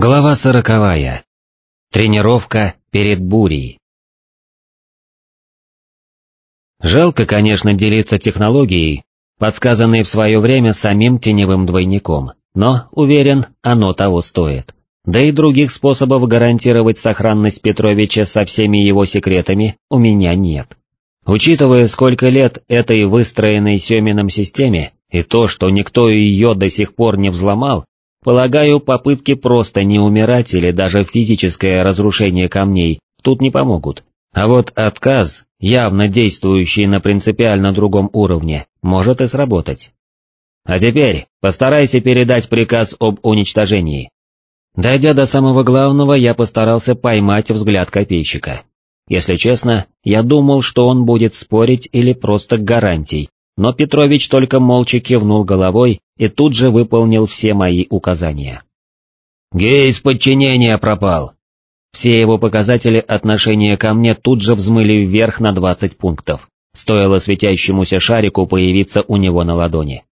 Глава сороковая. Тренировка перед бурей. Жалко, конечно, делиться технологией, подсказанной в свое время самим теневым двойником, но, уверен, оно того стоит. Да и других способов гарантировать сохранность Петровича со всеми его секретами у меня нет. Учитывая, сколько лет этой выстроенной Семином системе, и то, что никто ее до сих пор не взломал, Полагаю, попытки просто не умирать или даже физическое разрушение камней тут не помогут. А вот отказ, явно действующий на принципиально другом уровне, может и сработать. А теперь постарайся передать приказ об уничтожении. Дойдя до самого главного, я постарался поймать взгляд копейщика. Если честно, я думал, что он будет спорить или просто гарантий, но Петрович только молча кивнул головой и тут же выполнил все мои указания. «Гейс подчинения пропал!» Все его показатели отношения ко мне тут же взмыли вверх на 20 пунктов, стоило светящемуся шарику появиться у него на ладони.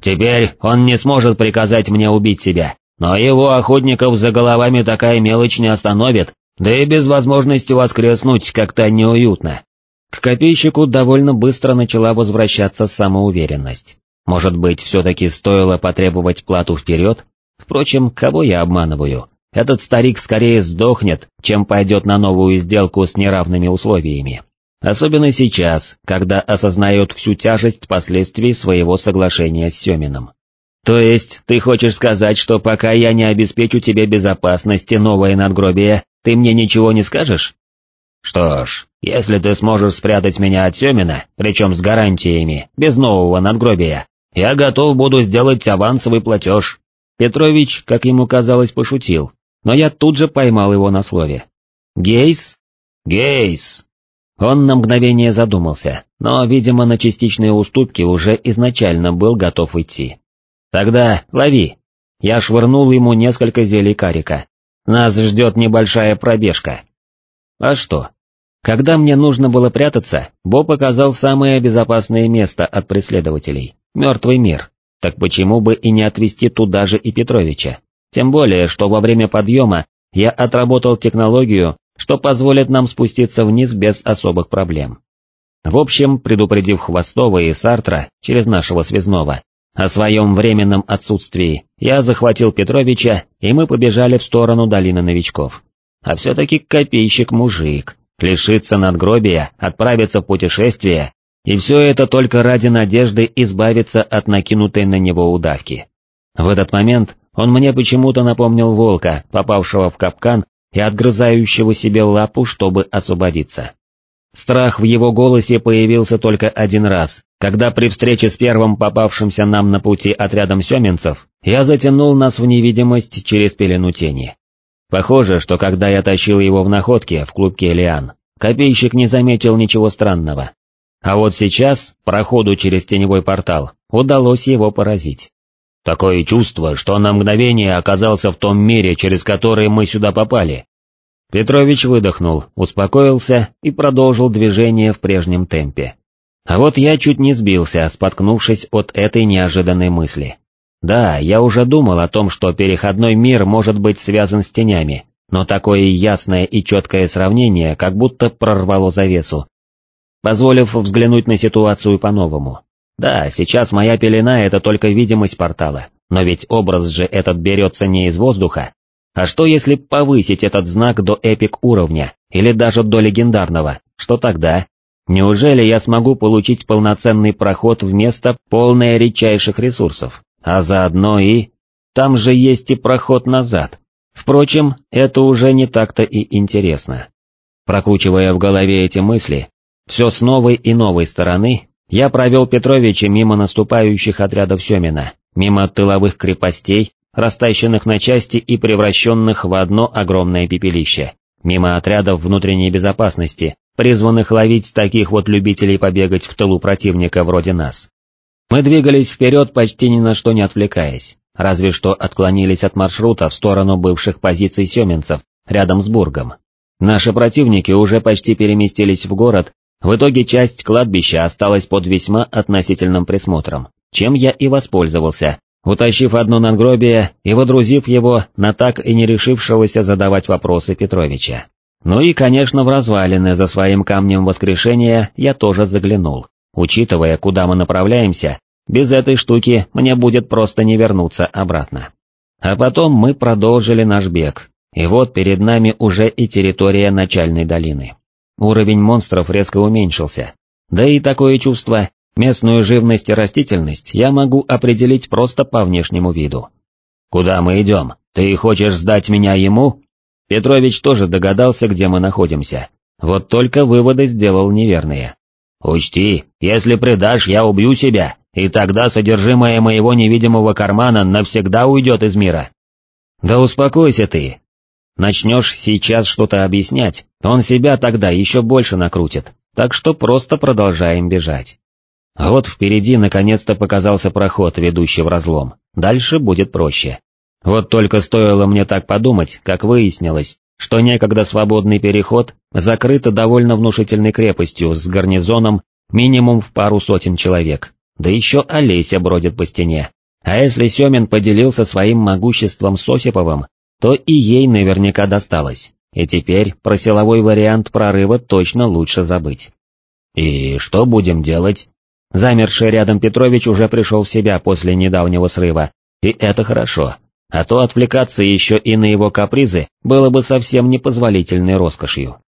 «Теперь он не сможет приказать мне убить себя, но его охотников за головами такая мелочь не остановит, да и без возможности воскреснуть как-то неуютно. К копейщику довольно быстро начала возвращаться самоуверенность. Может быть, все-таки стоило потребовать плату вперед? Впрочем, кого я обманываю? Этот старик скорее сдохнет, чем пойдет на новую сделку с неравными условиями. Особенно сейчас, когда осознает всю тяжесть последствий своего соглашения с Семином. То есть, ты хочешь сказать, что пока я не обеспечу тебе безопасности новое надгробие, ты мне ничего не скажешь? Что ж, если ты сможешь спрятать меня от Семина, причем с гарантиями, без нового надгробия, я готов буду сделать авансовый платеж. Петрович, как ему казалось, пошутил, но я тут же поймал его на слове. Гейс? Гейс! Он на мгновение задумался, но, видимо, на частичные уступки уже изначально был готов идти. Тогда лови. Я швырнул ему несколько зелий карика. Нас ждет небольшая пробежка. А что? Когда мне нужно было прятаться, Боб показал самое безопасное место от преследователей — мертвый мир. Так почему бы и не отвезти туда же и Петровича? Тем более, что во время подъема я отработал технологию, что позволит нам спуститься вниз без особых проблем. В общем, предупредив Хвостова и Сартра через нашего связного о своем временном отсутствии, я захватил Петровича, и мы побежали в сторону долины новичков. А все-таки копейщик-мужик, лишиться надгробия, отправиться в путешествие, и все это только ради надежды избавиться от накинутой на него удавки. В этот момент он мне почему-то напомнил волка, попавшего в капкан и отгрызающего себе лапу, чтобы освободиться. Страх в его голосе появился только один раз, когда при встрече с первым попавшимся нам на пути отрядом семенцев, я затянул нас в невидимость через пелену тени. Похоже, что когда я тащил его в находке в клубке Лиан, копейщик не заметил ничего странного. А вот сейчас, проходу через теневой портал, удалось его поразить. Такое чувство, что на мгновение оказался в том мире, через который мы сюда попали. Петрович выдохнул, успокоился и продолжил движение в прежнем темпе. А вот я чуть не сбился, споткнувшись от этой неожиданной мысли. Да, я уже думал о том, что переходной мир может быть связан с тенями, но такое ясное и четкое сравнение как будто прорвало завесу, позволив взглянуть на ситуацию по-новому. Да, сейчас моя пелена — это только видимость портала, но ведь образ же этот берется не из воздуха. А что если повысить этот знак до эпик уровня, или даже до легендарного, что тогда? Неужели я смогу получить полноценный проход в место, полное редчайших ресурсов? а заодно и... Там же есть и проход назад. Впрочем, это уже не так-то и интересно. Прокручивая в голове эти мысли, все с новой и новой стороны, я провел Петровича мимо наступающих отрядов Семина, мимо тыловых крепостей, растащенных на части и превращенных в одно огромное пепелище, мимо отрядов внутренней безопасности, призванных ловить таких вот любителей побегать в тылу противника вроде нас. Мы двигались вперед почти ни на что не отвлекаясь, разве что отклонились от маршрута в сторону бывших позиций семенцев, рядом с Бургом. Наши противники уже почти переместились в город, в итоге часть кладбища осталась под весьма относительным присмотром, чем я и воспользовался, утащив одно надгробие и водрузив его на так и не решившегося задавать вопросы Петровича. Ну и, конечно, в развалины за своим камнем воскрешения я тоже заглянул. Учитывая, куда мы направляемся, без этой штуки мне будет просто не вернуться обратно. А потом мы продолжили наш бег, и вот перед нами уже и территория начальной долины. Уровень монстров резко уменьшился. Да и такое чувство, местную живность и растительность я могу определить просто по внешнему виду. «Куда мы идем? Ты хочешь сдать меня ему?» Петрович тоже догадался, где мы находимся. Вот только выводы сделал неверные. «Учти, если предашь, я убью себя, и тогда содержимое моего невидимого кармана навсегда уйдет из мира». «Да успокойся ты, Начнешь сейчас что-то объяснять, он себя тогда еще больше накрутит, так что просто продолжаем бежать. Вот впереди наконец-то показался проход, ведущий в разлом, дальше будет проще. Вот только стоило мне так подумать, как выяснилось, что некогда свободный переход закрыт довольно внушительной крепостью с гарнизоном минимум в пару сотен человек, да еще Олеся бродит по стене. А если Семин поделился своим могуществом с Осиповым, то и ей наверняка досталось, и теперь про силовой вариант прорыва точно лучше забыть. «И что будем делать?» Замерший рядом Петрович уже пришел в себя после недавнего срыва, и это хорошо, а то отвлекаться еще и на его капризы было бы совсем непозволительной роскошью.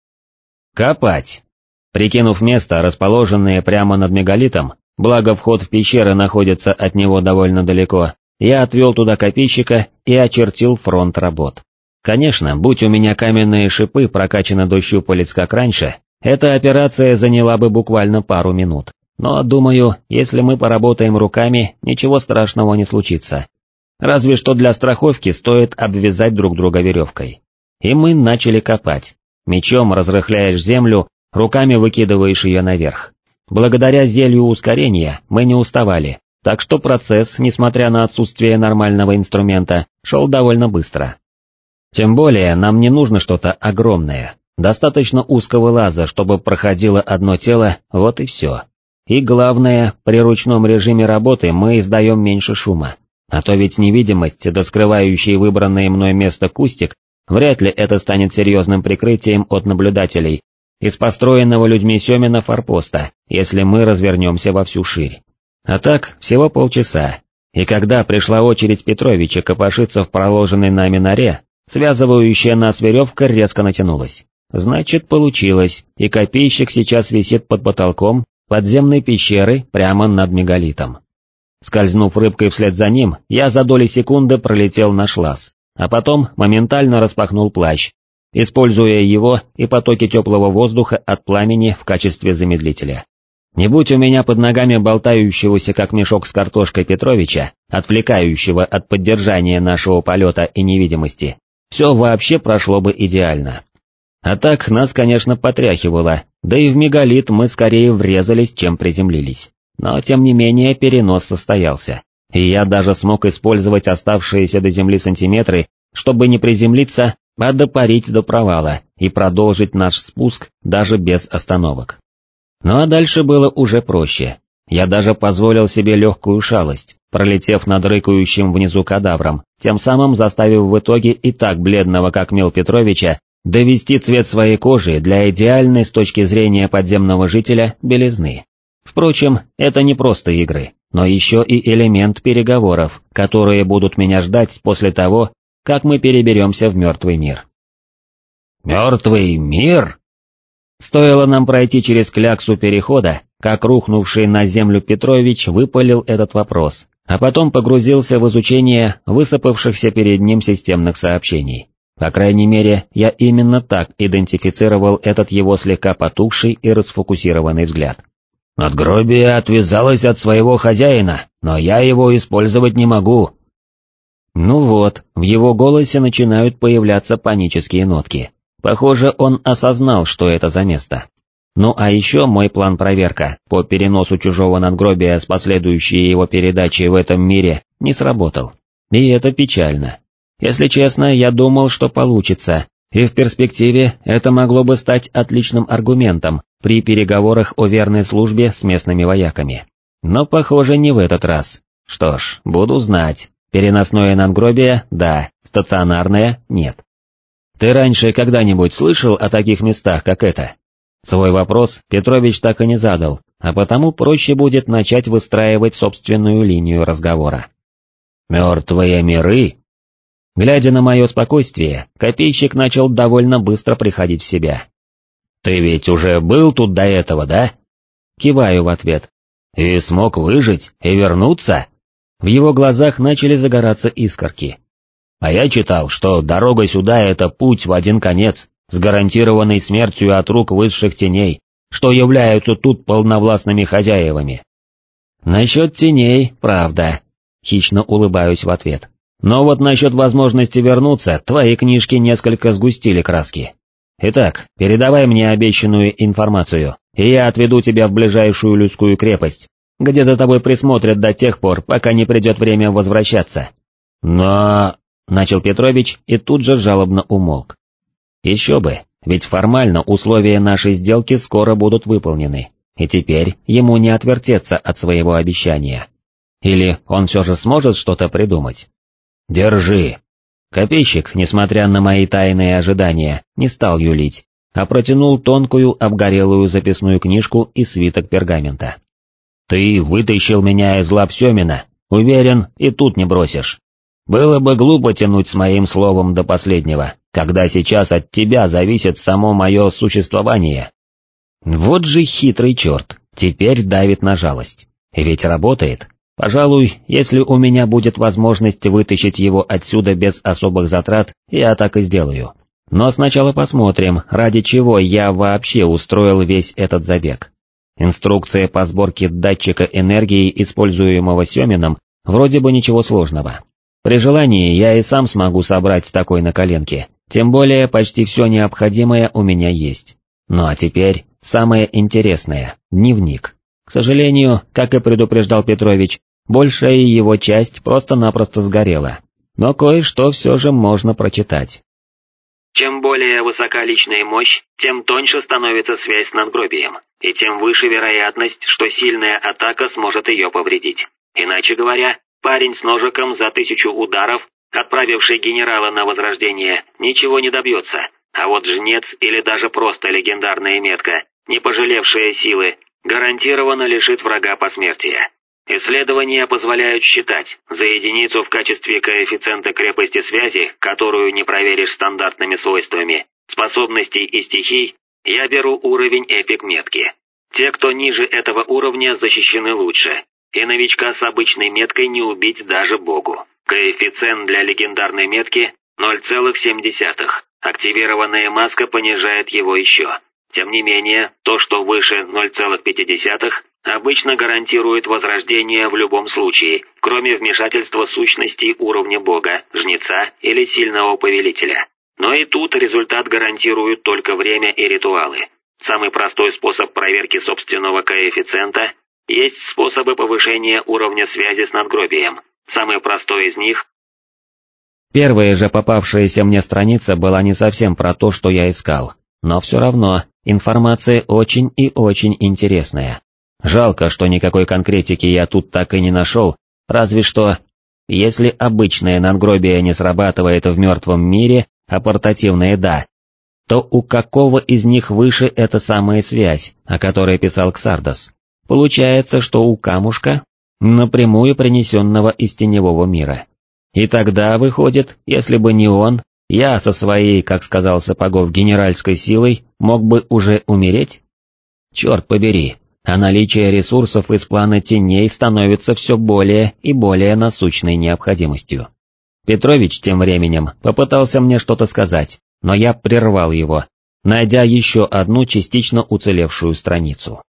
«Копать!» Прикинув место, расположенное прямо над мегалитом, благо вход в пещеры находится от него довольно далеко, я отвел туда копейщика и очертил фронт работ. Конечно, будь у меня каменные шипы прокачаны до щупалец как раньше, эта операция заняла бы буквально пару минут. Но, думаю, если мы поработаем руками, ничего страшного не случится. Разве что для страховки стоит обвязать друг друга веревкой. И мы начали копать. Мечом разрыхляешь землю, руками выкидываешь ее наверх. Благодаря зелью ускорения мы не уставали, так что процесс, несмотря на отсутствие нормального инструмента, шел довольно быстро. Тем более нам не нужно что-то огромное, достаточно узкого лаза, чтобы проходило одно тело, вот и все. И главное, при ручном режиме работы мы издаем меньше шума, а то ведь невидимость, да скрывающий выбранное мной место кустик, вряд ли это станет серьезным прикрытием от наблюдателей из построенного людьми Семена форпоста, если мы развернемся во всю ширь. А так, всего полчаса, и когда пришла очередь Петровича копошиться в проложенной нами норе, связывающая нас веревка резко натянулась. Значит, получилось, и копейщик сейчас висит под потолком подземной пещеры прямо над мегалитом. Скользнув рыбкой вслед за ним, я за доли секунды пролетел на шлаз, а потом моментально распахнул плащ, используя его и потоки теплого воздуха от пламени в качестве замедлителя. Не будь у меня под ногами болтающегося как мешок с картошкой Петровича, отвлекающего от поддержания нашего полета и невидимости, все вообще прошло бы идеально. А так нас, конечно, потряхивало, да и в мегалит мы скорее врезались, чем приземлились. Но тем не менее перенос состоялся, и я даже смог использовать оставшиеся до земли сантиметры, чтобы не приземлиться, а допарить до провала и продолжить наш спуск даже без остановок. Ну а дальше было уже проще. Я даже позволил себе легкую шалость, пролетев над рыкающим внизу кадавром, тем самым заставив в итоге и так бледного как Мил Петровича довести цвет своей кожи для идеальной с точки зрения подземного жителя белизны. Впрочем, это не просто игры, но еще и элемент переговоров, которые будут меня ждать после того, как мы переберемся в мертвый мир. «Мертвый мир?» Стоило нам пройти через кляксу перехода, как рухнувший на землю Петрович выпалил этот вопрос, а потом погрузился в изучение высыпавшихся перед ним системных сообщений. По крайней мере, я именно так идентифицировал этот его слегка потухший и расфокусированный взгляд. «Надгробие отвязалось от своего хозяина, но я его использовать не могу». Ну вот, в его голосе начинают появляться панические нотки. Похоже, он осознал, что это за место. Ну а еще мой план проверка по переносу чужого надгробия с последующей его передачей в этом мире не сработал. И это печально. Если честно, я думал, что получится, и в перспективе это могло бы стать отличным аргументом при переговорах о верной службе с местными вояками. Но похоже не в этот раз. Что ж, буду знать. Переносное надгробие – да, стационарное – нет. Ты раньше когда-нибудь слышал о таких местах, как это? Свой вопрос Петрович так и не задал, а потому проще будет начать выстраивать собственную линию разговора. «Мертвые миры?» Глядя на мое спокойствие, копейщик начал довольно быстро приходить в себя. «Ты ведь уже был тут до этого, да?» Киваю в ответ. «И смог выжить и вернуться?» В его глазах начали загораться искорки. «А я читал, что дорога сюда — это путь в один конец, с гарантированной смертью от рук высших теней, что являются тут полновластными хозяевами». «Насчет теней, правда», — хищно улыбаюсь в ответ. «Но вот насчет возможности вернуться, твои книжки несколько сгустили краски. Итак, передавай мне обещанную информацию, и я отведу тебя в ближайшую людскую крепость, где за тобой присмотрят до тех пор, пока не придет время возвращаться. Но... Начал Петрович и тут же жалобно умолк. Еще бы, ведь формально условия нашей сделки скоро будут выполнены, и теперь ему не отвертеться от своего обещания. Или он все же сможет что-то придумать? Держи. Копейщик, несмотря на мои тайные ожидания, не стал юлить, а протянул тонкую обгорелую записную книжку и свиток пергамента. Ты вытащил меня из лап Семина, уверен, и тут не бросишь. Было бы глупо тянуть с моим словом до последнего, когда сейчас от тебя зависит само мое существование. Вот же хитрый черт, теперь давит на жалость. Ведь работает. Пожалуй, если у меня будет возможность вытащить его отсюда без особых затрат, я так и сделаю. Но сначала посмотрим, ради чего я вообще устроил весь этот забег. Инструкция по сборке датчика энергии, используемого Семином, вроде бы ничего сложного. При желании я и сам смогу собрать такой на коленке, тем более почти все необходимое у меня есть. Ну а теперь самое интересное – дневник. К сожалению, как и предупреждал Петрович, большая его часть просто-напросто сгорела. Но кое-что все же можно прочитать. Чем более высока личная мощь, тем тоньше становится связь с надгробием, и тем выше вероятность, что сильная атака сможет ее повредить. Иначе говоря, парень с ножиком за тысячу ударов, отправивший генерала на возрождение, ничего не добьется, а вот жнец или даже просто легендарная метка, не пожалевшая силы, гарантированно лишит врага посмертия. Исследования позволяют считать, за единицу в качестве коэффициента крепости связи, которую не проверишь стандартными свойствами, способностей и стихий, я беру уровень эпик метки. Те, кто ниже этого уровня, защищены лучше, и новичка с обычной меткой не убить даже богу. Коэффициент для легендарной метки 0,7. Активированная маска понижает его еще. Тем не менее, то, что выше 0,5, обычно гарантирует возрождение в любом случае, кроме вмешательства сущности уровня бога, жнеца или сильного повелителя. Но и тут результат гарантируют только время и ритуалы. Самый простой способ проверки собственного коэффициента – есть способы повышения уровня связи с надгробием. Самый простой из них Первая же попавшаяся мне страница была не совсем про то, что я искал, но все равно информация очень и очень интересная. Жалко, что никакой конкретики я тут так и не нашел, разве что... Если обычное надгробие не срабатывает в мертвом мире, а портативное да, то у какого из них выше эта самая связь, о которой писал Ксардос? Получается, что у камушка, напрямую принесенного из теневого мира. И тогда, выходит, если бы не он, я со своей, как сказал Сапогов, генеральской силой мог бы уже умереть? Черт побери, а наличие ресурсов из плана теней становится все более и более насущной необходимостью. Петрович тем временем попытался мне что-то сказать, но я прервал его, найдя еще одну частично уцелевшую страницу.